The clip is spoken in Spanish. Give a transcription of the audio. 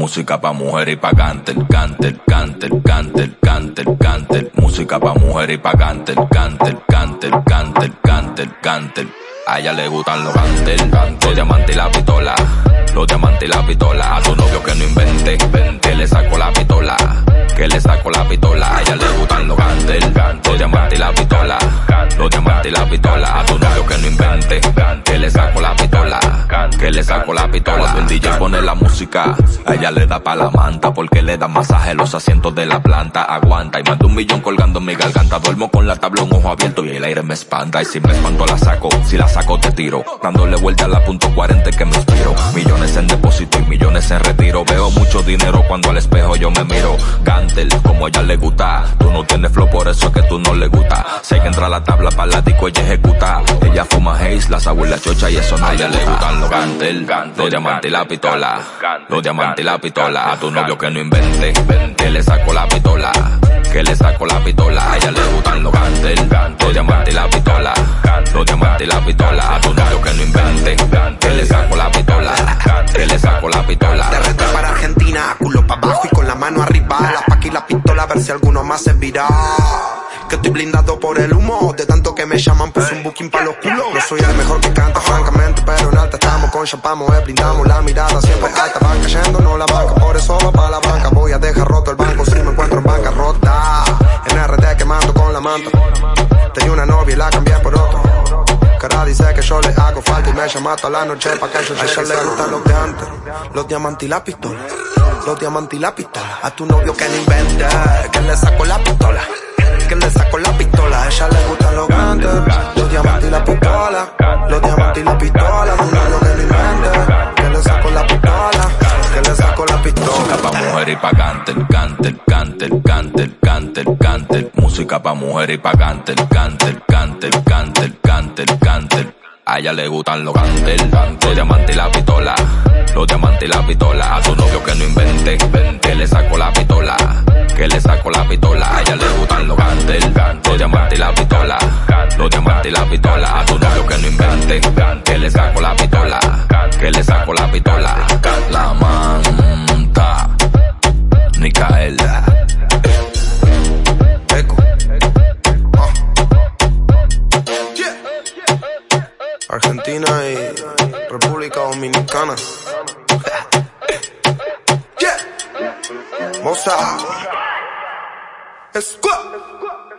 Música pa' mujer y pa' canter, canter, canter, canter, canter, canter. Música pa' mujer y pa' canter, canter, canter, canter, canter, canter. A ella le gustan los canter, los diamantes y la pistola. Los diamantes y la pistola. A tu novio que no invente, que le saco la pistola. Que le saco la pistola. A ella le gustan los canter, los diamantes y la pistola. Los diamantes y la pistola. A tu novio que no invente, que le saco la pistola. El DJ pone la música, a ella le da pa' la manta, porque le da masaje los asientos de la planta. Aguanta y de un millón colgando en mi garganta. Duermo con la tabla un ojo abierto y el aire me espanta. Y si me espanto la saco, si la saco te tiro. Dándole vuelta a la punto 40 que me inspiro. Millones en depósito y millones en retiro. Veo mucho dinero cuando al espejo yo me miro. Gantel, como a ella le gusta. Tienes flow, por eso es que tú no le gusta. Sé que entra la tabla para la disco, ella ejecuta. Ella fuma haze, la sabu y la chocha y eso no a ella le gustan los gantel. Los diamantes y la pistola. Los diamantes y la pistola. A tu novio que no invente. Que le saco la pistola. Que le saco la pistola. A ella le gustan los gantel. Los diamantes y la pistola. Los diamantes y la pistola. A tu novio que no invente. Que le saco la pistola. Que le saco la pistola. De para Argentina, culo para abajo y con la mano arriba. Si alguno más se vira. Que estoy blindado por el humo, de tanto que me llaman puse un booking pa' los culos. No soy el mejor que canta, francamente, pero en alta estamos con champamos, blindamos la mirada siempre alta, van cayendo, no la banca, por eso va pa' la banca. Voy a dejar roto el banco si me encuentro en bancarrota. En RD quemando con la manta. Tenía una novia y la cambié por otra. Cara dice que yo le hago falta y me llama toda la noche pa' que yo llegue. A ella le gustan los de antes, los diamantes y la pistola. Los diamantes y la pistola. A tu novio que no invente, que le saco la pistola. Que le saco la pistola. A ella le gustan los grandes, los diamantes y la pistola. Los diamantes y la pistola. Tu novio que no invente, que le saco la pistola. Que le saco la pistola. Música pa' mujer y pa' canter, canter, canter, canter, canter, canter. Música pa' mujer y pa' canter, canter, canter, canter, canter, canter. A ella le gustan los canter, los diamantes y la pistola. Los diamantes y la pistola. A tu novio que no invente, que le saco la pistola. Que le saco la pistola. A ella le gustan los canter, los diamantes y la pistola. Los diamantes y la pistola. A tu novio que no invente, que le saco la pistola. Que le saco la pistola. La manta. Micaela. Eco. Ah. Argentina y República Dominicana. cosa. Escuela.